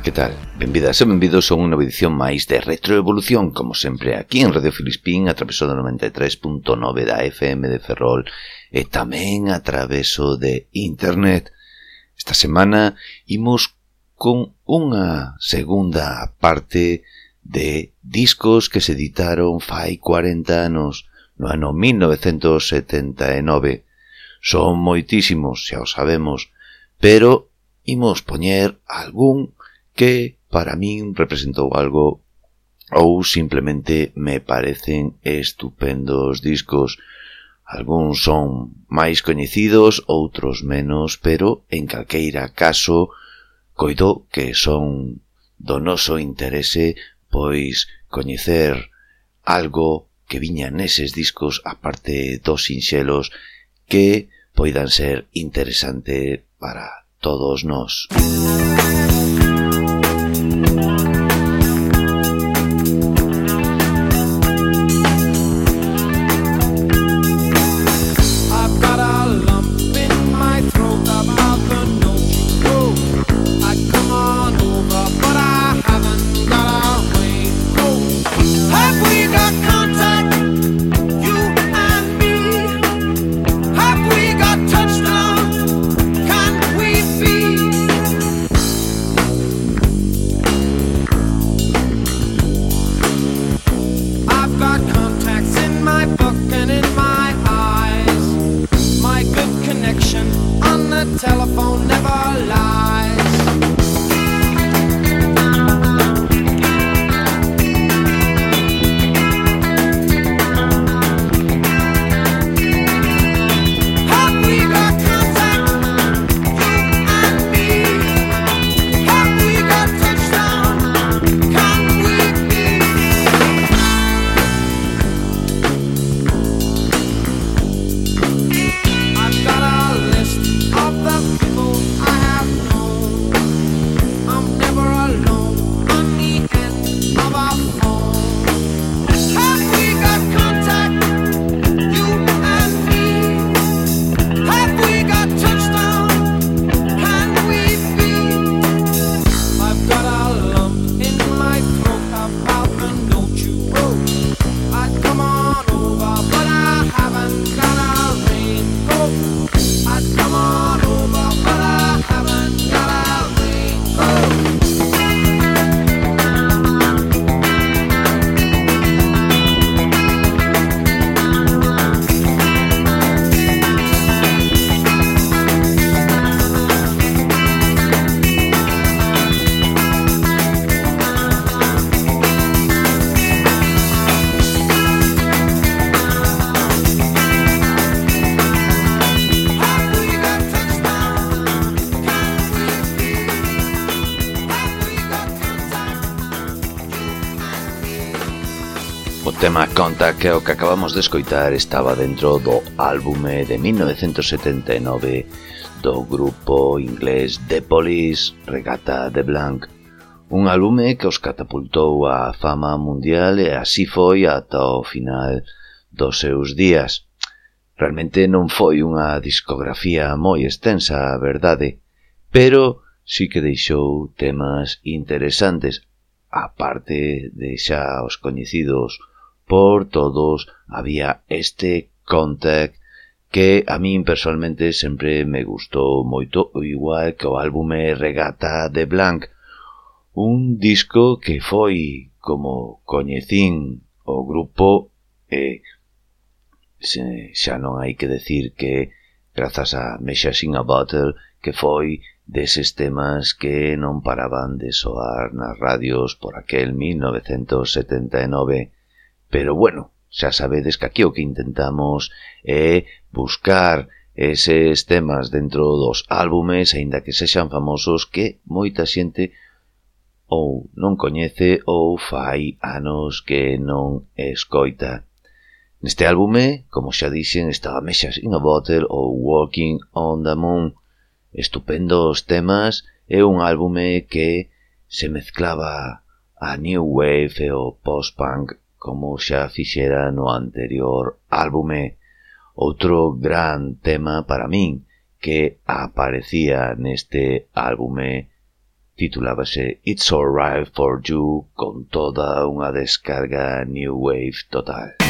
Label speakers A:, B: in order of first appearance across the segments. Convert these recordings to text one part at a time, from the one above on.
A: Ola, que tal? Benvidas e benvidos a unha edición máis de Retroevolución, como sempre, aquí en Radio Filispín, a traveso do 93.9 da FM de Ferrol eh, e tamén a traveso de Internet. Esta semana imos con unha segunda parte de discos que se editaron fai 40 anos, no ano 1979. Son moitísimos, xa o sabemos, pero imos poñer algún que para min representou algo ou simplemente me parecen estupendos discos. Algúns son máis coñecidos, outros menos, pero en calqueira caso coido que son do noso interese pois coñecer algo que viña neses discos aparte dos sinxelos que poidan ser interesante para todos nós. Música tema conta que o que acabamos de escoitar estaba dentro do álbume de 1979 do grupo inglés The Police, Regata de Blanc. Un álbume que os catapultou á fama mundial e así foi ata o final dos seus días. Realmente non foi unha discografía moi extensa, a verdade, pero sí que deixou temas interesantes, aparte de xa os coñecidos por todos había este Contact que a min personalmente sempre me gustou moito, igual que o álbume Regata de Blanc, un disco que foi como coñecín o grupo e se, xa non hai que decir que grazas a Mexa in a Bottle que foi deses temas que non paraban de soar nas radios por aquel 1979 Pero bueno, xa sabedes que aquí o que intentamos é buscar eses temas dentro dos álbumes, aínda que sexan famosos, que moita xente ou non coñece ou fai anos que non escoita. Neste álbume, como xa dixen, estaba Mexas in a Bottle ou Walking on the Moon. Estupendos temas e un álbume que se mezclaba a New Wave e o post-punk como xa fixera no anterior álbume, outro gran tema para min que aparecía neste álbume titulábase It's Alright For You con toda unha descarga New Wave total.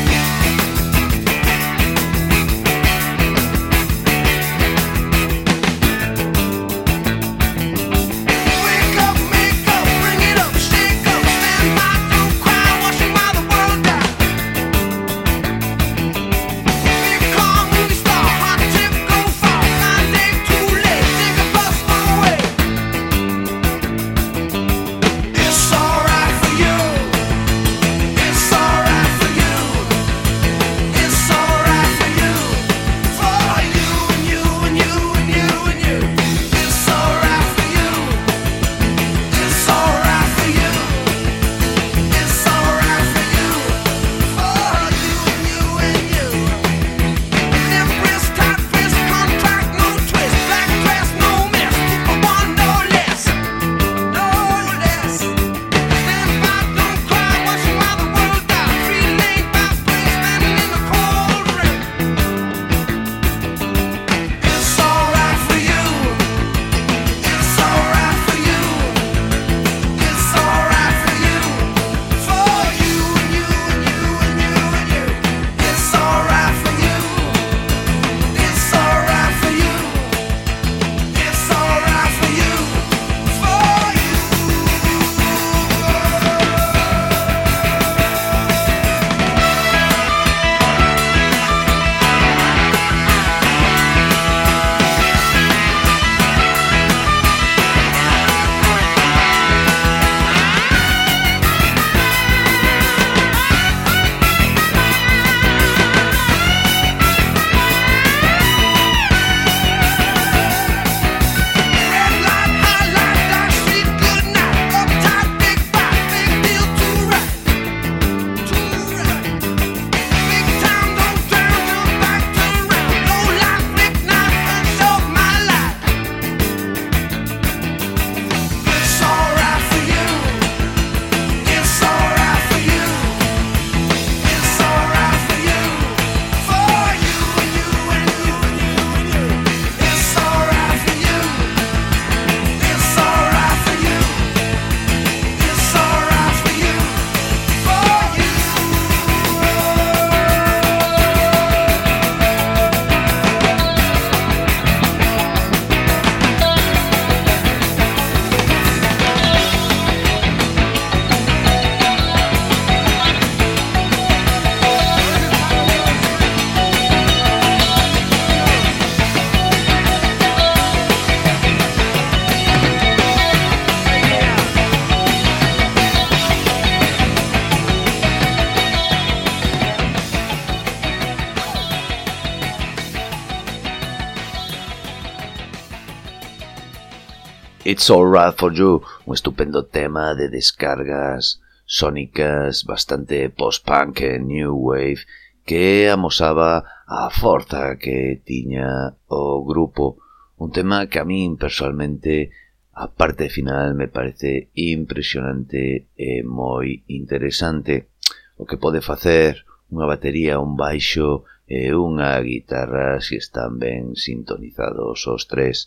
A: So Right For You, un estupendo tema de descargas sónicas bastante post-punk e new wave que amosaba a forza que tiña o grupo. Un tema que a min personalmente a parte final me parece impresionante e moi interesante. O que pode facer unha batería, un baixo e unha guitarra se si están ben sintonizados os tres.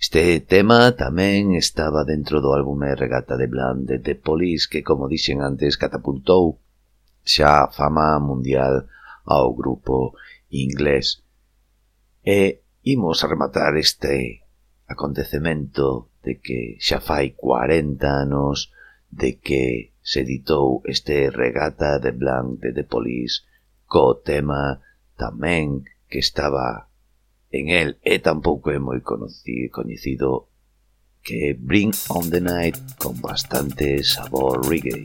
A: Este tema tamén estaba dentro do álbume Regata de Bland de The Police que, como dixen antes, catapultou xa a fama mundial ao grupo inglés. E imos a rematar este acontecemento de que xa fai 40 anos de que se editou este Regata de Blanc de The Police co tema tamén que estaba en el e tampouco é moi conocido, que Bring on the Night con bastante sabor reggae.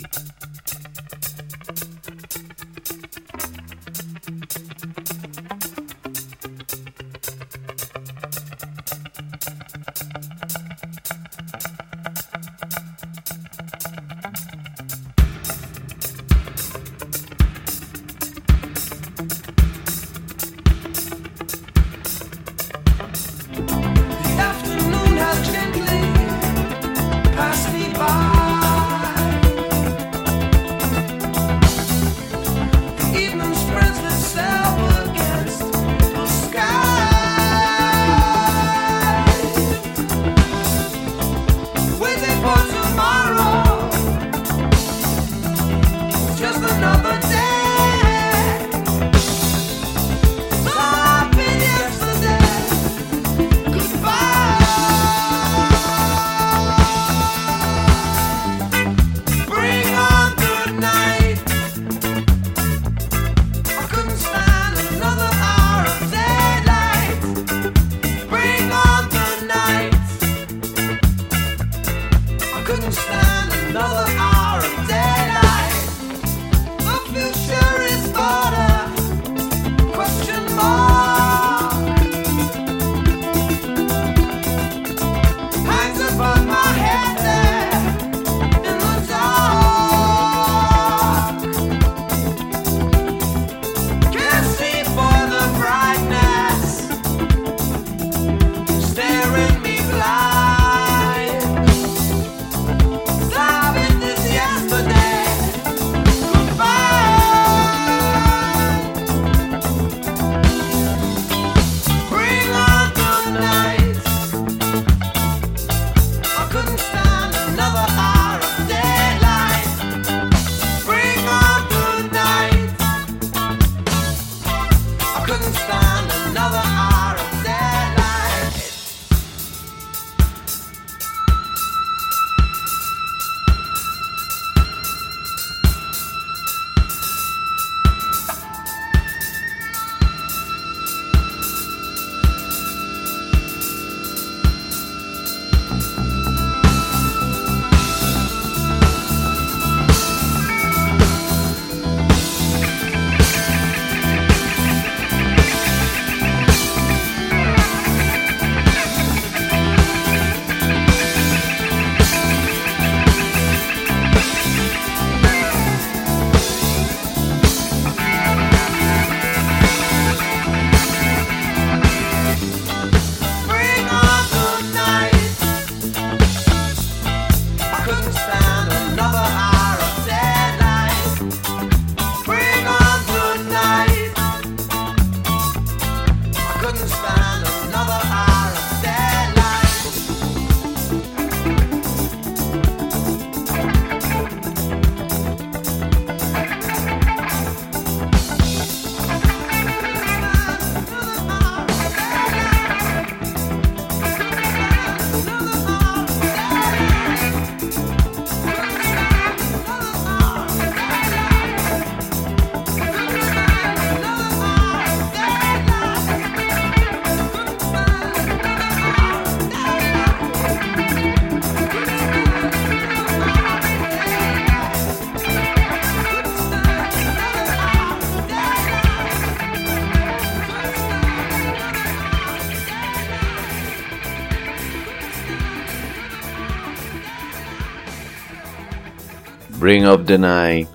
A: Children of the Night,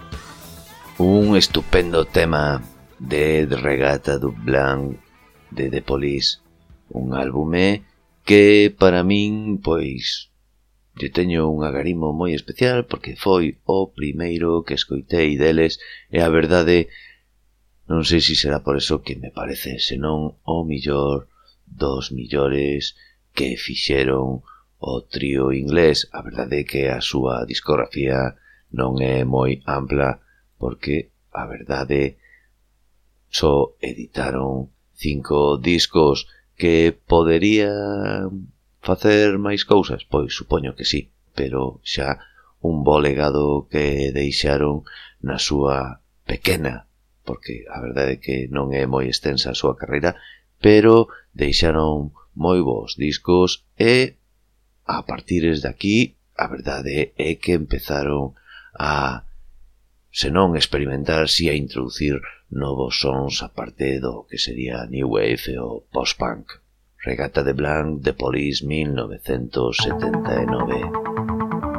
A: un estupendo tema de Regata Dublán de The Police, un álbume que para min, pois, lle teño un agarimo moi especial porque foi o primeiro que escoitei deles e a verdade non sei se será por eso que me parece senón o millor dos millores que fixeron o trío inglés. A verdade é que a súa discografía non é moi ampla porque, a verdade, só editaron cinco discos que poderían facer máis cousas? Pois supoño que sí, pero xa un bo legado que deixaron na súa pequena, porque a verdade é que non é moi extensa a súa carreira, pero deixaron moi bons discos e a partires de aquí a verdade é que empezaron a senón experimentar si a introducir novos sons a parte do que sería New Wave ou post-punk. Regata de Blanc de Police 1979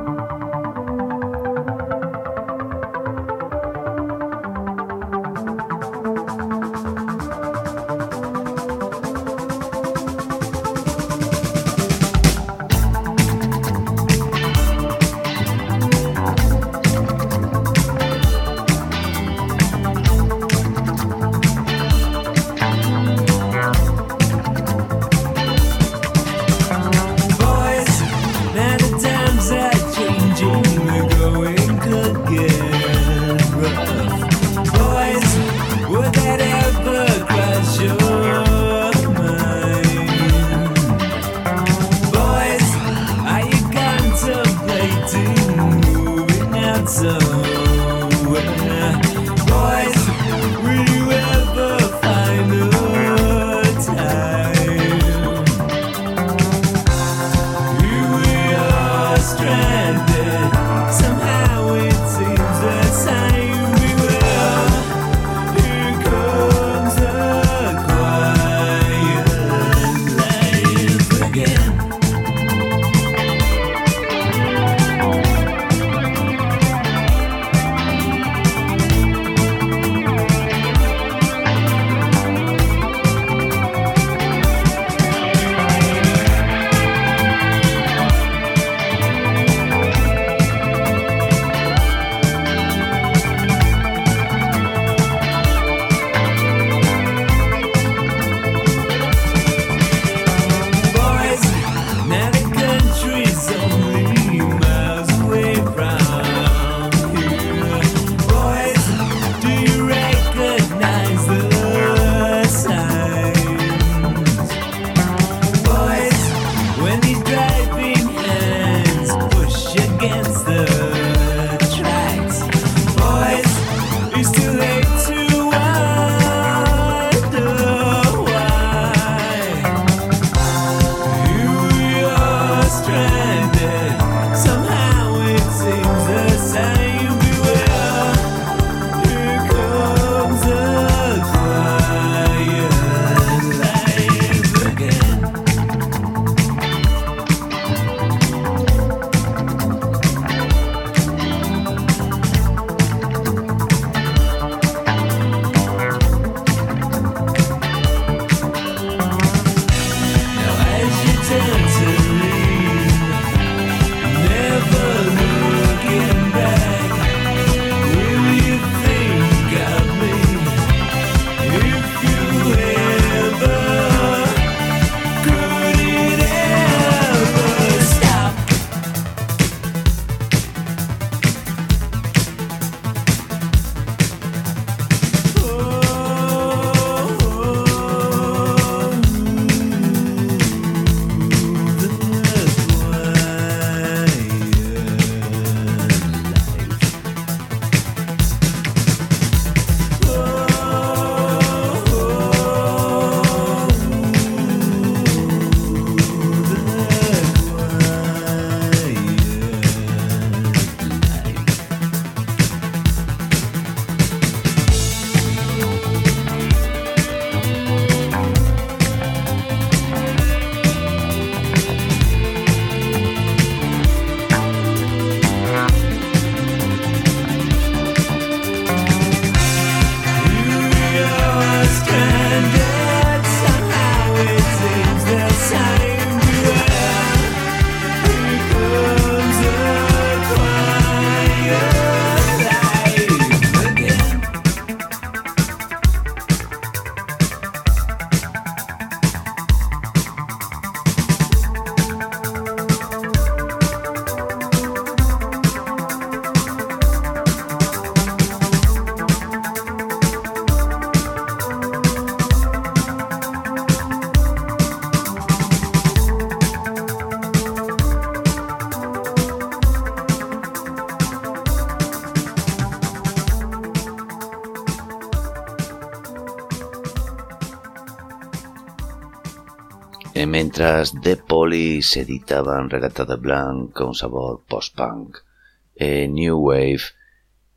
A: E mentras The Police editaban Regata de Blanc con sabor post-punk e New Wave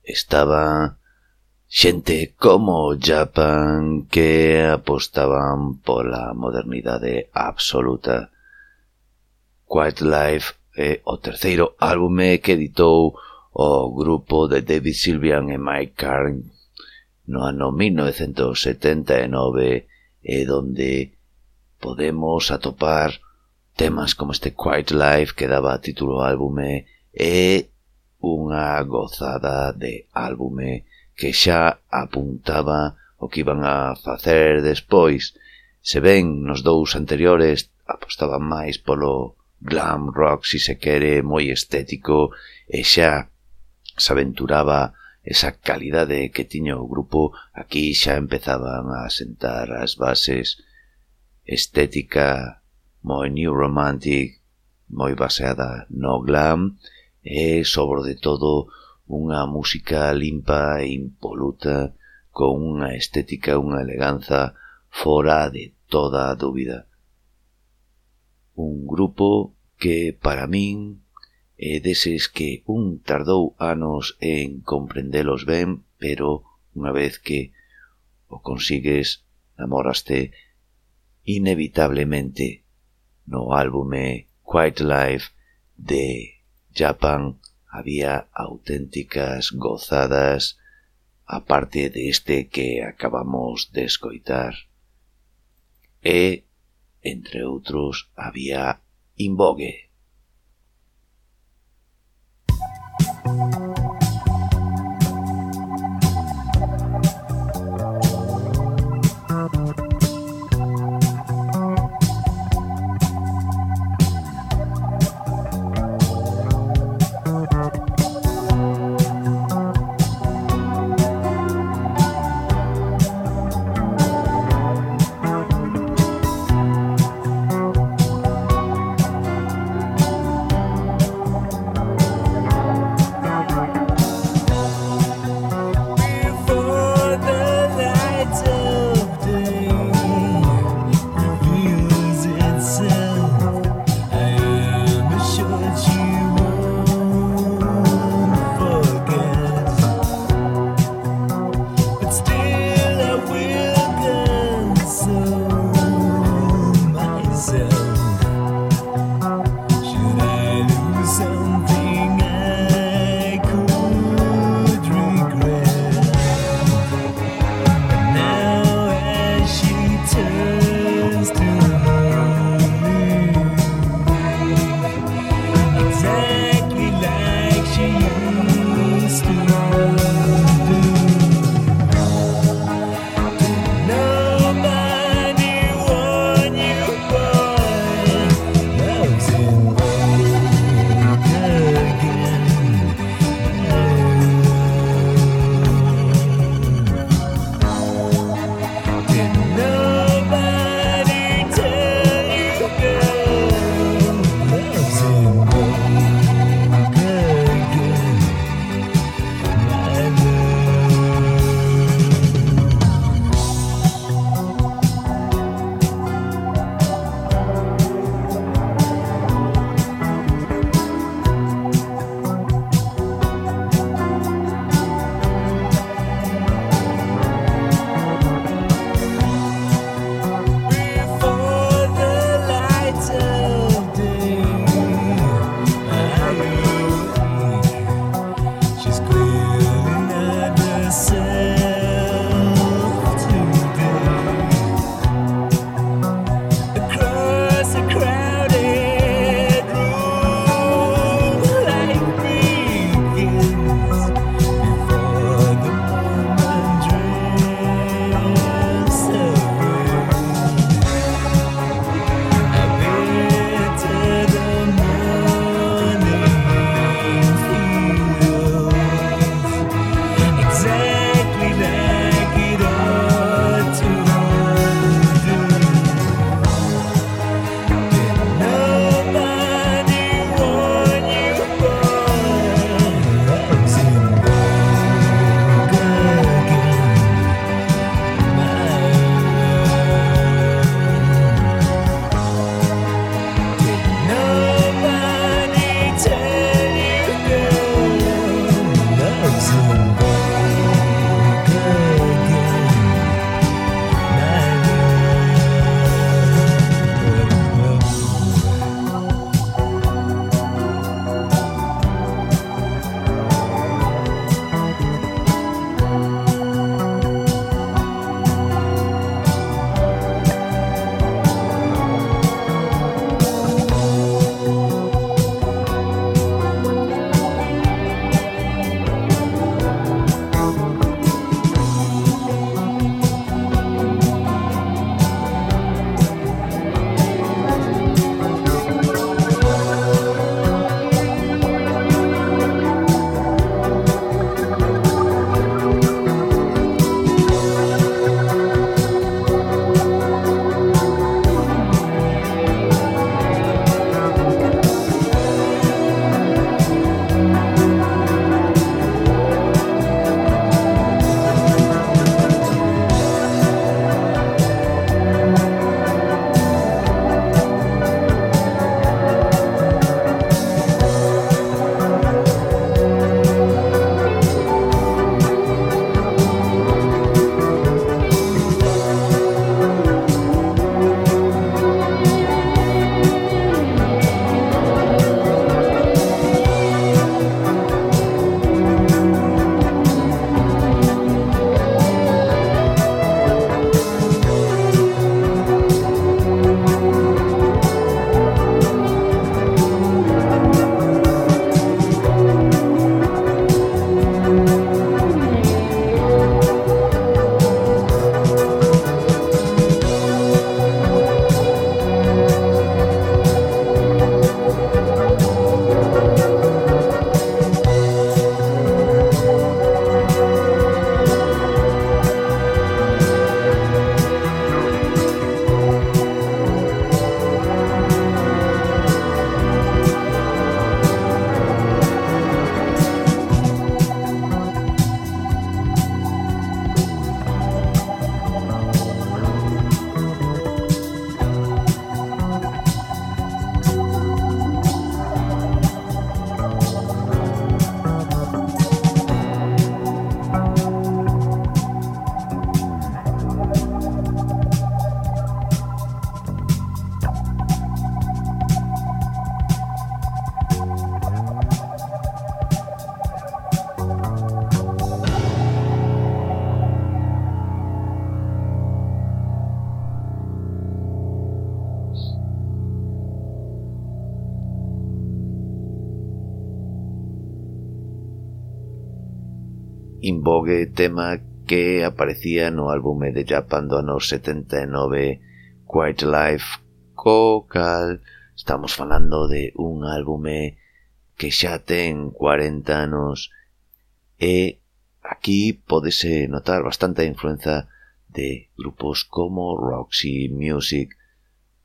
A: estaba xente como Japan que apostaban pola modernidade absoluta. Quiet Life é o terceiro álbume que editou o grupo de David Sylvian e Mike Carn no ano 1979 e donde podemos atopar temas como este Quiet Life que daba título ao álbume e unha gozada de álbume que xa apuntaba o que iban a facer despois. Se ben nos dous anteriores apostaban máis polo glam rock, si se quere, moi estético e xa se aventuraba esa calidade que tiña o grupo, aquí xa empezaban a sentar as bases estética moi new romantic, moi baseada no glam, e sobre de todo unha música limpa e impoluta con unha estética, unha eleganza fora de toda a dúbida. Un grupo que para min é deses que un tardou anos en comprendelos ben, pero unha vez que o consigues, namoraste inevitablemente no álbume Quiet Life de Japan había auténticas gozadas aparte deste que acabamos de escoitar. E, entre outros, había Invogue. Vogue tema que aparecía no álbume de Japan do ano 79 Quiet Life co cal estamos falando de un álbume que xa ten 40 anos e aquí podese notar bastante influencia influenza de grupos como Roxy Music,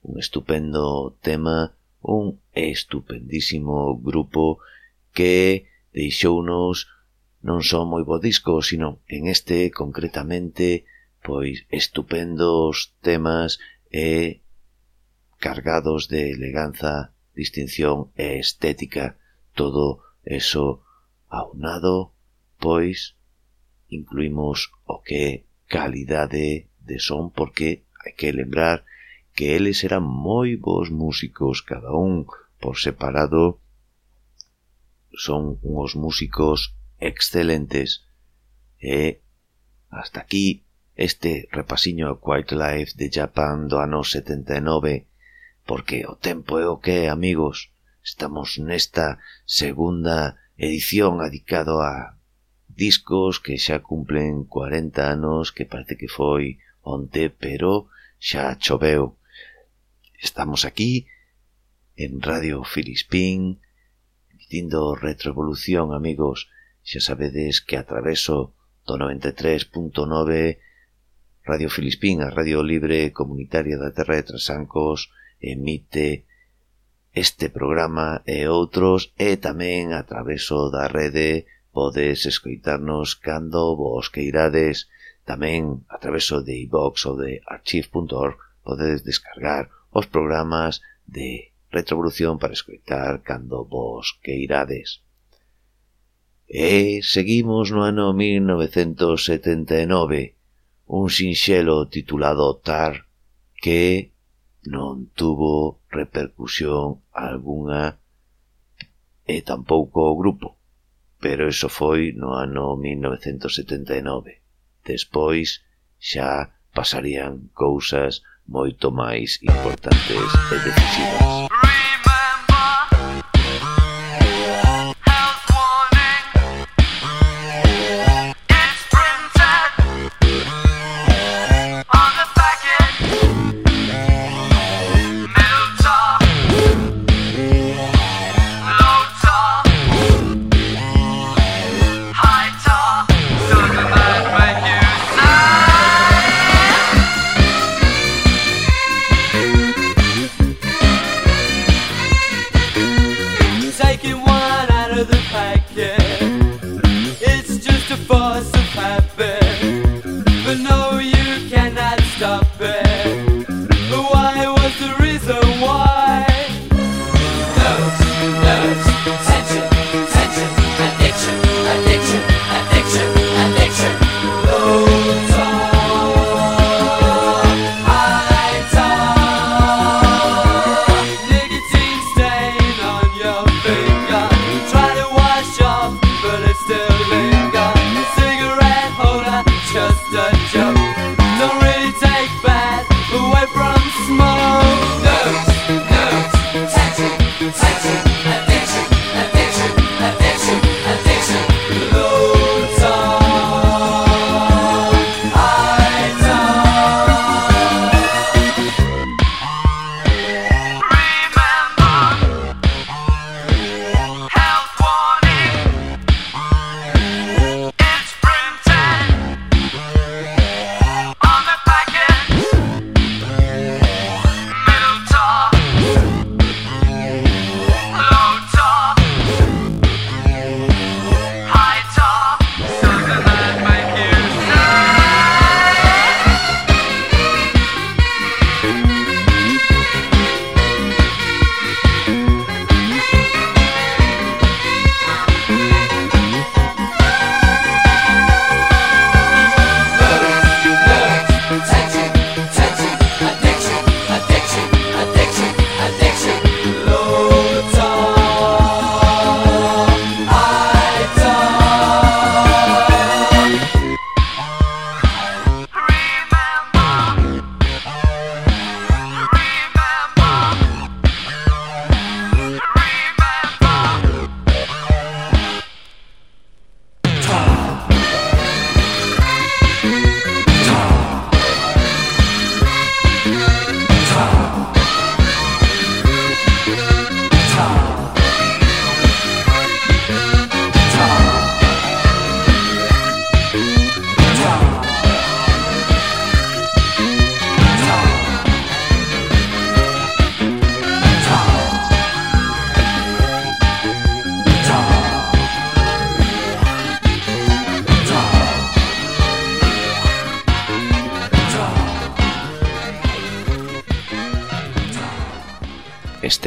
A: un estupendo tema, un estupendísimo grupo que deixounos non son moi bo disco, sino en este concretamente, pois estupendos temas e cargados de eleganza, distinción e estética, todo eso aunado, pois incluimos o que calidade de son porque hai que lembrar que eles eran moi bons músicos, cada un por separado. Son uns músicos excelentes. E hasta aquí este repasiño Quiet Life de Japan do ano 79, porque o tempo é o que, amigos, estamos nesta segunda edición adicado a discos que xa cumplen 40 anos, que parece que foi onte, pero xa choveu. Estamos aquí en Radio Filispín, emitindo Retroevolución, amigos, xa sabedes que atraveso do 93.9 Radio Filispín, a Radio Libre Comunitaria da Terra de Trasancos, emite este programa e outros e tamén a traveso da rede podes escoitarnos cando vos queirades. Tamén a traveso de iVox ou de archive.org podedes descargar os programas de retrovolución para escoitar cando vos queirades. E seguimos no ano 1979, un sinxelo titulado Tar que non tuvo repercusión algunha e tampouco o grupo, pero eso foi no ano 1979. Despois xa pasarían cousas moito máis importantes e decisivas.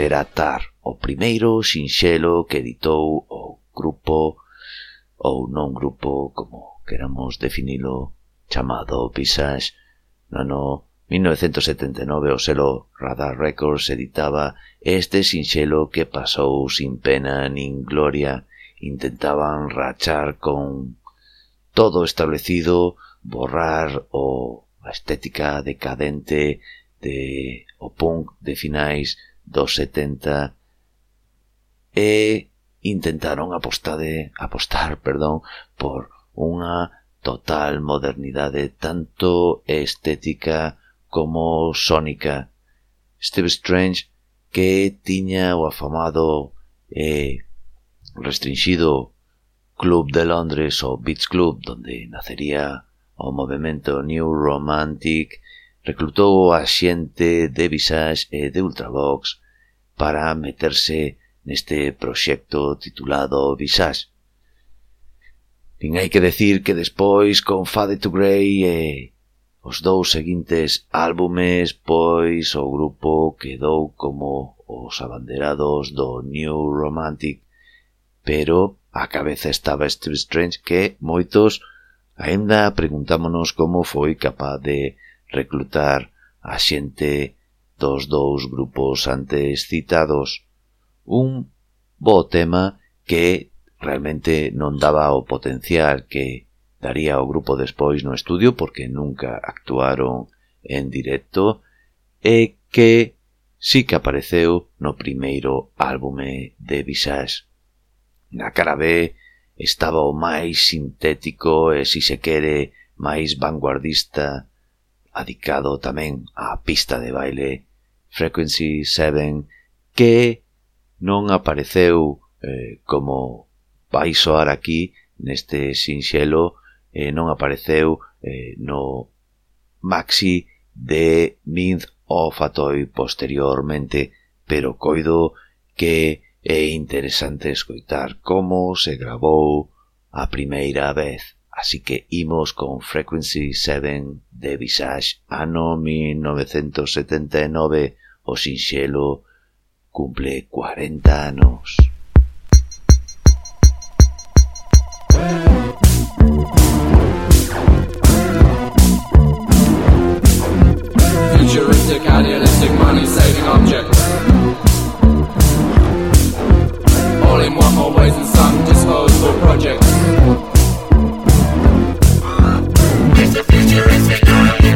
A: Teratar, o primeiro sinxelo que editou o grupo ou non grupo como queramos definilo chamado Visage. No ano 1979 o selo Radar Records editaba este sinxelo que pasou sin pena nin gloria. Intentaban rachar con todo establecido borrar o a estética decadente de o punk de finais dos 70 e intentaron apostade, apostar perdón, por unha total modernidade tanto estética como sónica. Steve Strange que tiña o afamado e eh, restringido Club de Londres o Beach Club donde nacería o movimento New Romantic reclutou a xente de Visage e de Ultravox para meterse neste proxecto titulado Visage. Nin hai que decir que despois con Fade to Grey e os dous seguintes álbumes, pois o grupo quedou como os abanderados do New Romantic, pero a cabeza estaba Steve Strange que moitos aínda preguntámonos como foi capaz de reclutar a xente dos dous grupos antes citados. Un bo tema que realmente non daba o potencial que daría o grupo despois no estudio porque nunca actuaron en directo e que sí que apareceu no primeiro álbume de Visage. Na cara B estaba o máis sintético e, si se quere, máis vanguardista adicado tamén á pista de baile Frequency 7 que non apareceu eh, como vai soar aquí neste sinxelo eh, non apareceu eh, no maxi de Minth of Atoy posteriormente pero coido que é interesante escoitar como se grabou a primeira vez. Así que imos con Frequency 7 de Visage ano 1979 o sinxelo cumple 40 anos. Futuristic, idealistic, money-saving object All in one more ways than some disposable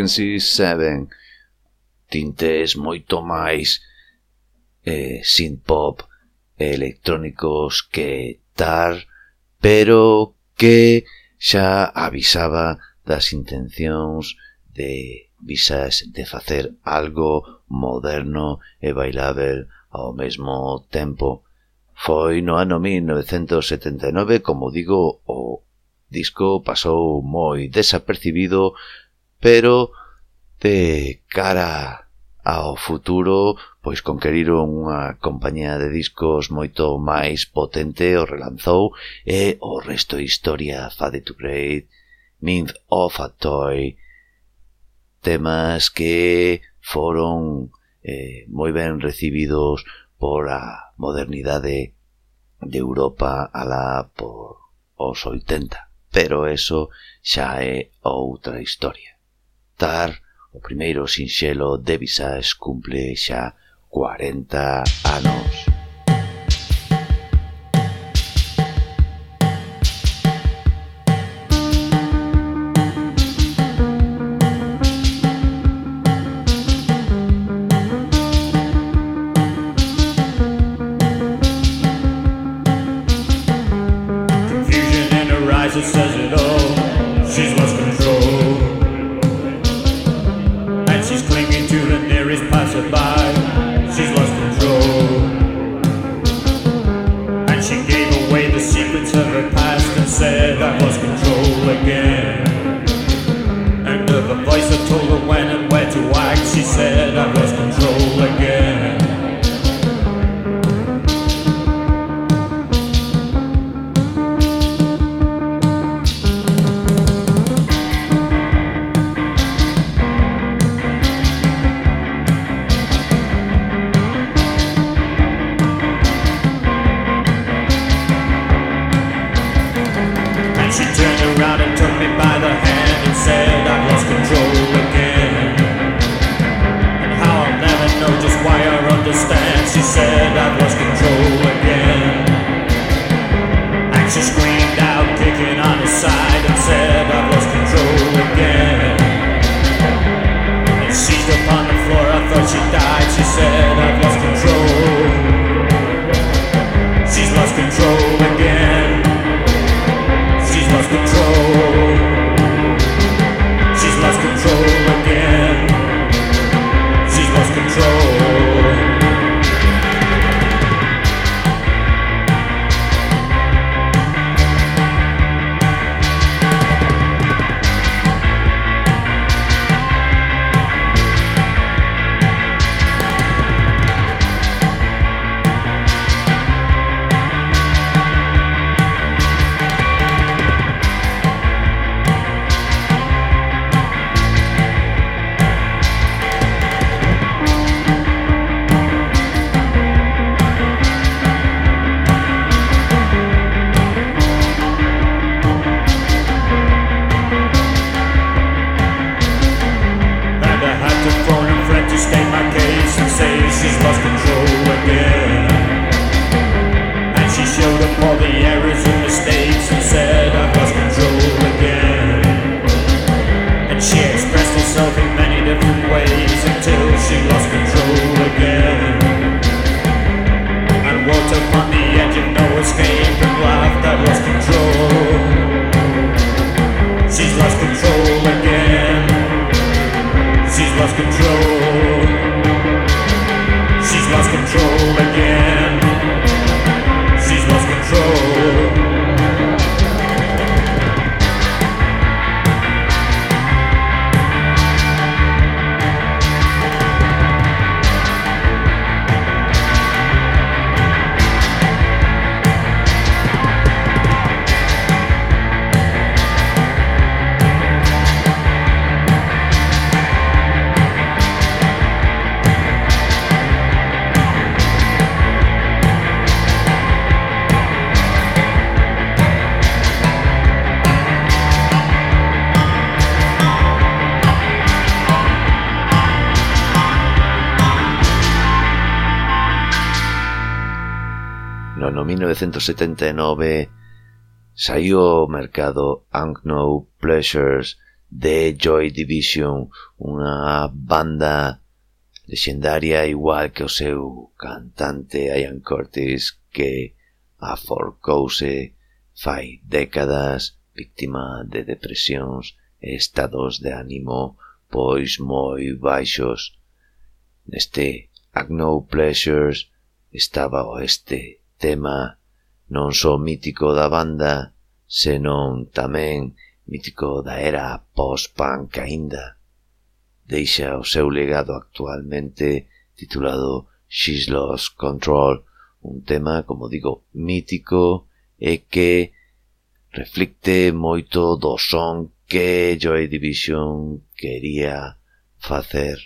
B: Frequency 7 tintes moito máis eh, synth-pop electrónicos que tar, pero que xa avisaba das intencións de visas de facer algo moderno e bailável ao mesmo tempo. Foi no ano 1979, como digo, o disco pasou moi desapercibido pero de cara ao futuro, pois conqueriron unha compañía de discos moito máis potente, o relanzou, e o resto de historia, Fade to Great, Mint of a Toy, temas que foron eh, moi ben recibidos por a modernidade de Europa alá por os 80. Pero eso xa é outra historia. Tar o primeiro sinxelo de Visage cumple xa 40 anos. 1979 saiu ao mercado Unknown Pleasures
A: de Joy Division, unha banda lexendaria igual que o seu cantante Ian Curtis que aforcouse fai décadas víctima de depresións e estados de ánimo pois moi baixos. Neste Agno Pleasures estaba o este tema non só mítico da banda, senón tamén mítico da era post-punk aínda. Deixa o seu legado actualmente titulado She's Lost Control, un tema, como digo, mítico e que reflicte moito do son que Joy Division quería facer.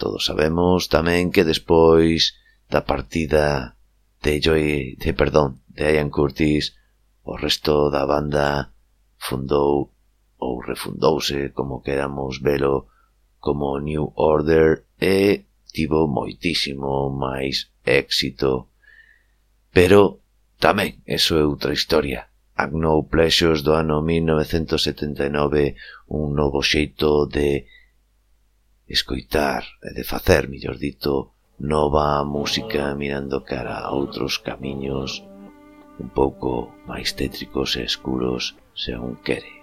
A: Todos sabemos tamén que despois da partida de Joy, de, perdón, de Ian Curtis, o resto da banda fundou ou refundouse, como queramos velo, como New Order e tivo moitísimo máis éxito. Pero tamén, eso é outra historia. Agno Pleasures do ano 1979, un novo xeito de escoitar e de facer, millor dito, nova música mirando cara a outros camiños un pouco máis tétricos e escuros se un quere.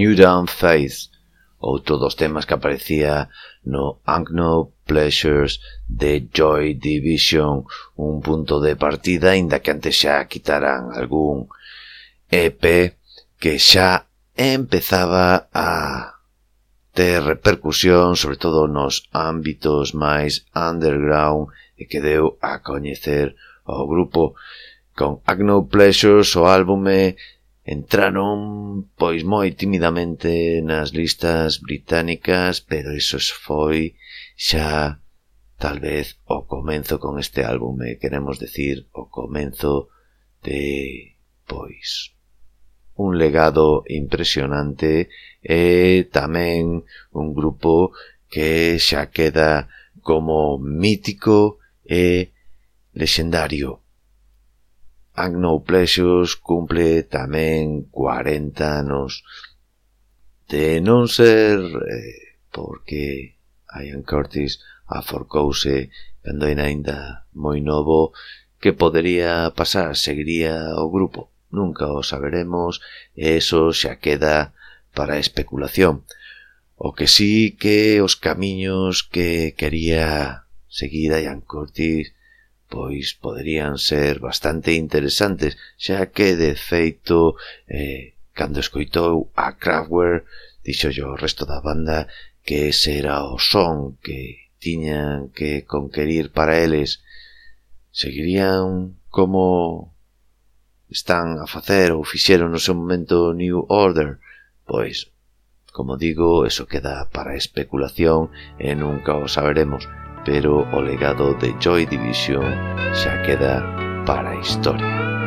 C: New Down Faith, outro dos temas que aparecía no Agno Pleasures de Joy Division, un punto de partida, inda que antes xa quitaran algún EP que xa empezaba a ter repercusión, sobre todo nos ámbitos máis underground, e que deu a coñecer ao grupo. Con Agno Pleasures o álbume Entraron pois moi timidamente nas listas británicas, pero iso foi xa tal vez o comenzo con este álbum, e queremos decir o comenzo de pois un legado impresionante e tamén un grupo que xa queda como mítico e lexendario. Agnou Plexios cumple tamén 40 anos de non ser eh, porque Ian Curtis aforcouse cando era ainda moi novo que podería pasar, seguiría o grupo. Nunca o saberemos e eso xa queda para especulación. O que sí que os camiños que quería seguir Ian Curtis pois poderían ser bastante interesantes, xa que de feito eh, cando escoitou a Kraftwerk dixo yo o resto da banda que ese era o son que tiñan que conquerir para eles seguirían como están a facer ou fixeron no seu momento New Order pois Como digo, eso queda para especulación e nunca o saberemos pero o legado de Joy Division xa queda para a historia.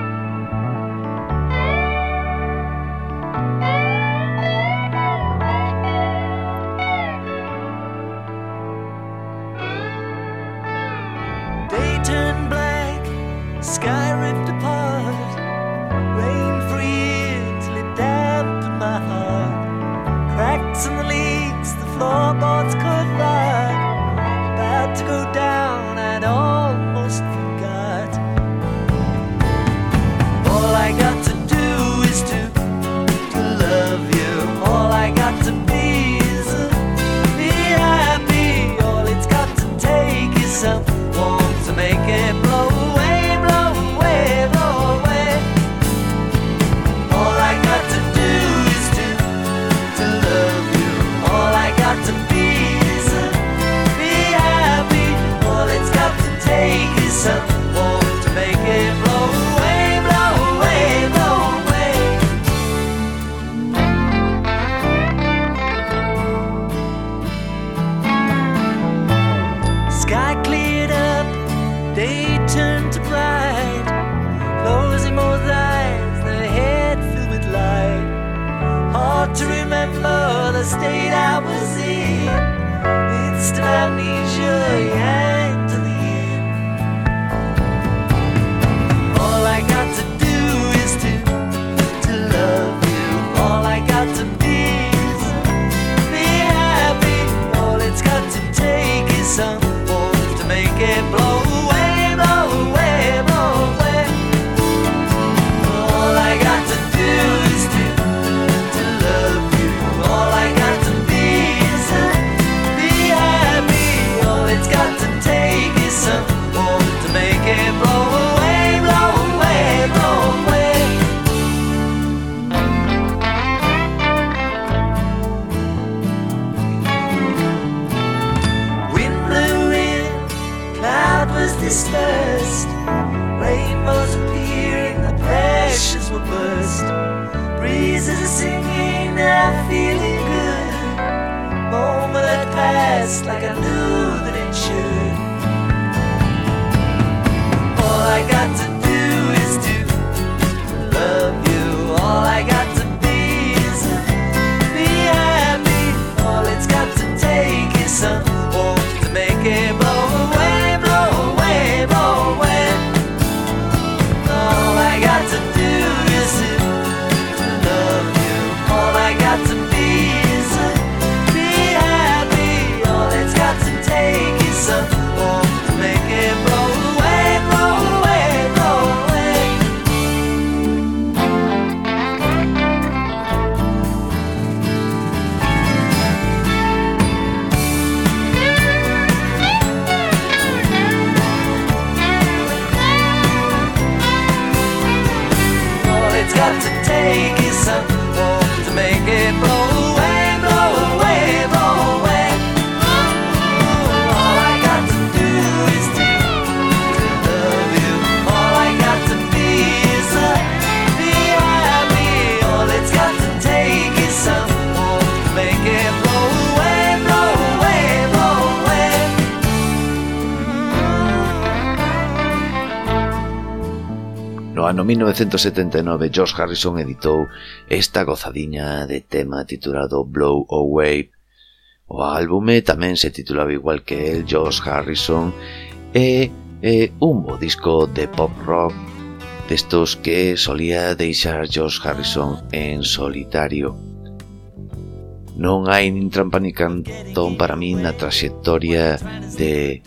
A: No ano 1979, George Harrison editou esta gozadiña de tema titulado Blow Away. O álbume tamén se titulaba igual que el, George Harrison, e, é un bo disco de pop rock destos que solía deixar George Harrison en solitario. Non hai nin trampa ni cantón para min na traxectoria de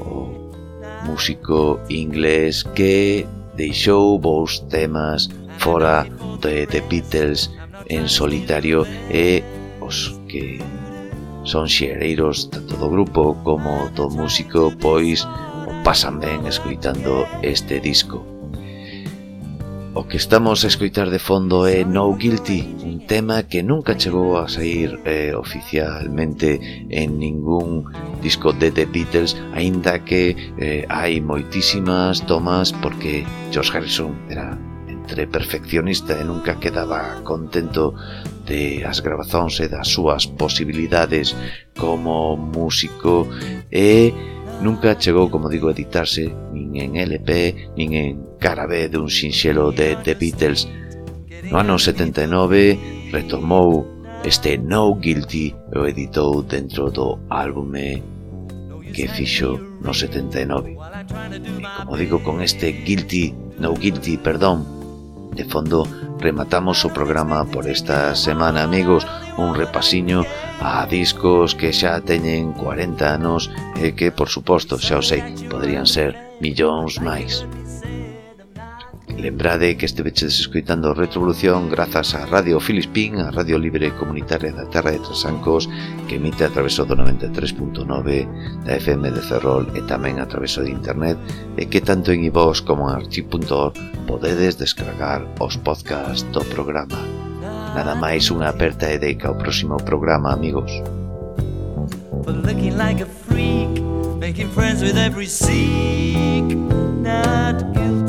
A: o músico inglés que deixou vos temas fora de The Beatles en solitario e os que son xereiros tanto do grupo como do músico pois o pasan ben escuitando este disco. O que estamos a escoitar de fondo é No Guilty, un tema que nunca chegou a sair eh, oficialmente en ningún disco de The Beatles, aínda que eh, hai moitísimas tomas porque George Harrison era entre perfeccionista e nunca quedaba contento de as grabazóns e das súas posibilidades como músico e nunca chegou, como digo, a editarse nin en LP, nin en cara B dun sinxelo de The Beatles. No ano 79 retomou este No Guilty e o editou dentro do álbume que fixo no 79. E como digo, con este Guilty, No Guilty, perdón, de fondo rematamos o programa por esta semana, amigos, un repasiño a discos que xa teñen 40 anos e que, por suposto, xa o sei, poderían ser millóns máis. Lembrade que esteveches escoitando Retrovolución grazas á Radio Filispín, a Radio Libre Comunitaria da Terra de Trasancos, que emite a traveso do 93.9 da FM de Ferrol e tamén a traveso de Internet, e que tanto en iVox como en archive.org podedes descargar os podcasts do programa. Nada máis unha aperta e deica ao próximo programa, amigos. For looking like a freak, making friends with every seek, not you.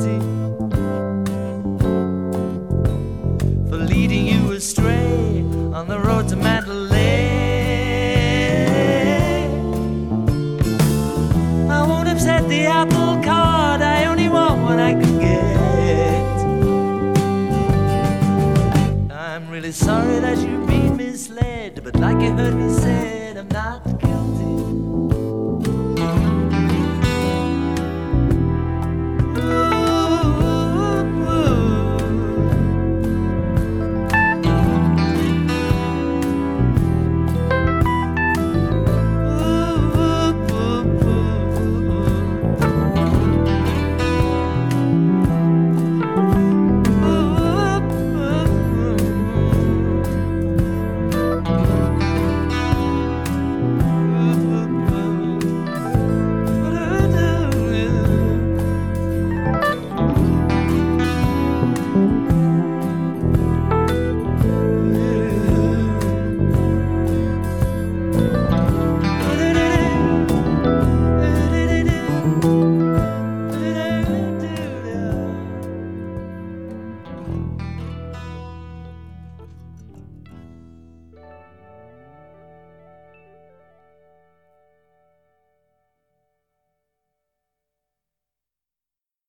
A: Astray on the road to Mandalay. I won't upset the apple cart, I only want what I can get. I'm really sorry that you've been misled, but like you heard me say.